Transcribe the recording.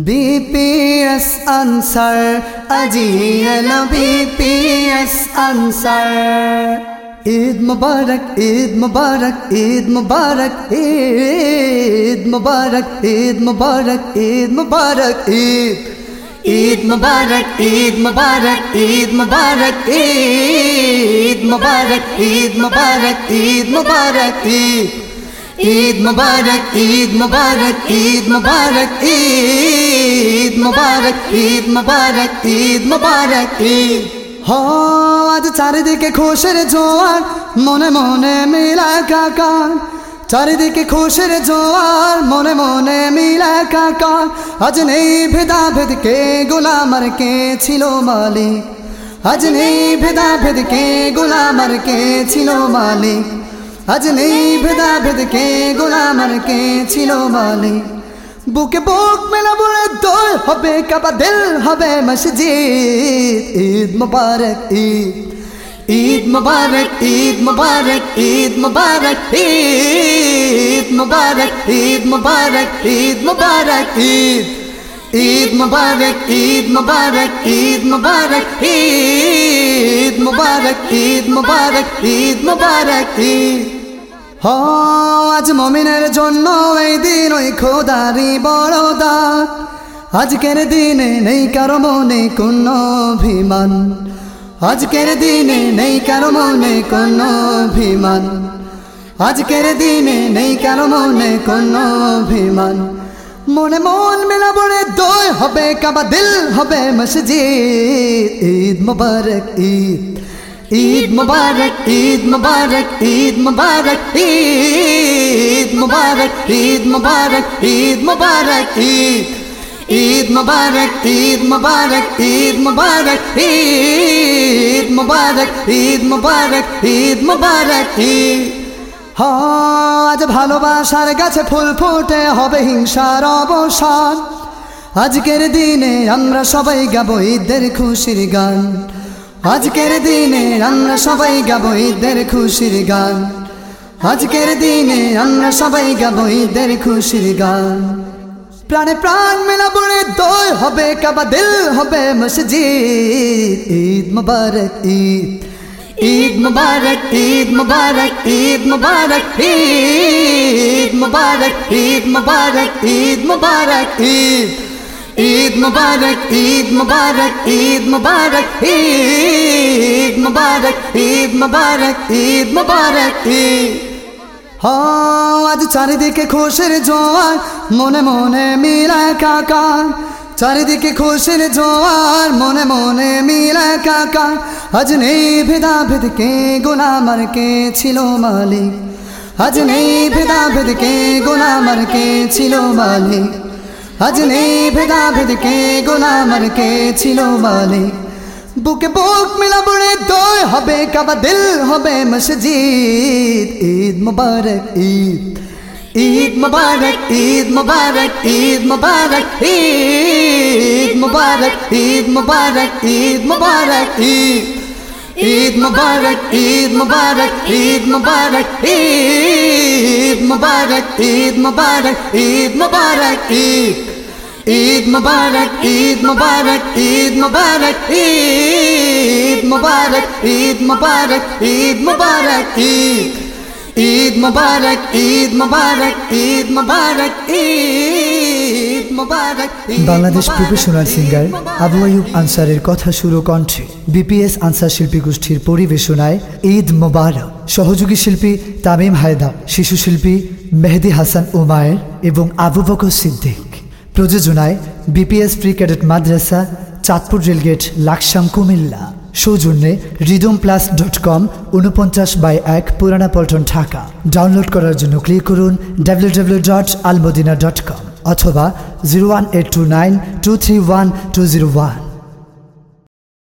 BPS Ansar আজি এলো BPS Ansar Eid মুবারক ঈদ মুবারক ঈদ মুবারক ঈদ মুবারক ঈদ মুবারক ঈদ মুবারক ঈদ ঈদ মুবারক ঈদ মুবারক ঈদ মুবারক ঈদ মুবারক ঈদ মুবারক ঈদ মুবারক ঈদ ঈদ মুবারক ঈদ মুবারক ঈদ মুবারক ঈদ মুবারক ঈদ মুবারক ঈদ মুবারক, ঈদ। আজ চারিদিকে খুশের জোয়ার, মনে মনে মিলা কাকার। চারিদিকে খুশের জোয়ার, মনে মনে মিলা কাকার। আজ নেই ভেদা ভেদ কে গোলামার কে ছিল মালিক? আজ নেই ভেদা ভেদ কে গোলামার কে ছিল মালিক? আজ নেই ভেদা ভেদ কে গোলামার কে ছিল মালিক? বুকে বুক মেলা বলে দোল হবে, কাবা দিল হবে মসজিদ। ঈদ মুবারক, ঈদ। ঈদ মুবারক ঈদ মুবারক ঈদ মুবারক ঈদ মুবারক ঈদ মুবারক ঈদ মুবারক, ঈদ। ঈদ মুবারক ঈদ মুবারক ঈদ মুবারক ঈদ মুবারক ঈদ মুবারক ঈদ মুবারক, ঈদ। আজ মমিনের জন্য এই দিন ওই খোদারি বড় দান। আজকের দিনে নেই কারও মনে কোন অভিমান। আজকের দিনে নেই কারও মনে কোন অভিমান। আজকের দিনে নেই কারও মনে কোন অভিমান। মনে মন মেলা বড়ে দই হবে কাবা দিল হবে মসজিদ ঈদ মুবারক ঈদ ঈদ মুবারক ঈদ মুবারক ঈদ মুবারক ঈদ মুবারক ঈদ মুবারক ঈদ মুবারক ঈদ ঈদ মুবারক ঈদ মুবারক ঈদ মুবারক ঈদ মুবারক ঈদ মুবারক ঈদ মুবারক ঈদ আজ ভালোবাসার গাছে ফুল ফুটে হবে হিংসার অবসান। আজকের দিনে আমরা সবাই গাবো ঈদের খুশির গান। আজকের দিনে আমরা সবাই গাবো ঈদের খুশির গান। আজকের দিনে আমরা সবাই গাবো ঈদের খুশির গান। প্রাণে প্রাণ মেলা বড়ে দই হবে কাবা, দিল হবে মসজিদ। ঈদ মুবারক, ঈদ। ঈদ মুবারক ঈদ মুবারক ঈদ মুবারক ঈদ মুবারক ঈদ মুবারক ঈদ মুবারক ঈদ ঈদ মুবারক ঈদ মুবারক ঈদ মুবারক ঈদ মুবারক ঈদ মুবারক ঈদ মুবারক ঈদ আজ চারিদিকে খুশির জোয়ার মনে মনে মিলা কাকার চারিদিকে খুশির জোয়ার, মনে মনে মিলা কাকা। আজ নেই ভেদা ভেদ কে গোলামার কে ছিল মালিক? আজ নেই ভেদা ভেদ কে গোলামার কে ছিল মালিক? আজ নেই ভেদা ভেদ কে গোলামার কে ছিল মালিক? বুকে বুক মিলা বড়ে দই হবে কাবা দিল, হবে মসজিদ। ঈদ মুবারক, ঈদ। ঈদ মুবারক ঈদ মুবারক ঈদ মুবারক ঈদ মুবারক ঈদ মুবারক ঈদ মুবারক ঈদ ঈদ মুবারক ঈদ মুবারক ঈদ মুবারক ঈদ মুবারক ঈদ মুবারক ঈদ মুবারক ঈদ ঈদ মুবারক ঈদ মুবারক ঈদ মুবারক ঈদ মুবারক ঈদ মুবারক ঈদ মুবারক ঈদ ঈদ মুবারক ঈদ মুবারক ঈদ মুবারক ঈদ মুবারক বাংলাদেশ প্রফেশনাল সিঙ্গার আবু আয়ুব আনসারের কথা শুরু কণ্ঠে বিপিএস আনসার শিল্পী গোষ্ঠীর পরিবেশনায় ঈদ মোবারক। সহযোগী শিল্পী তামিম হায়দার শিশু শিল্পী মেহেদি হাসান উমায়ের এবং আবু বকর সিদ্দিক। প্রযোজনায় বিপিএস প্রি ক্যাডেট মাদ্রাসা চাঁদপুর রেলগেট লাকসাম কুমিল্লা। সৌজন্যে রিদম প্লাস ডট কম উনপঞ্চাশ বাই এক পুরানা পল্টন, ঢাকা। ডাউনলোড করার জন্য ক্লিক করুন W W dot Almadina dot com অথবা zero one eight two nine two three one two zero one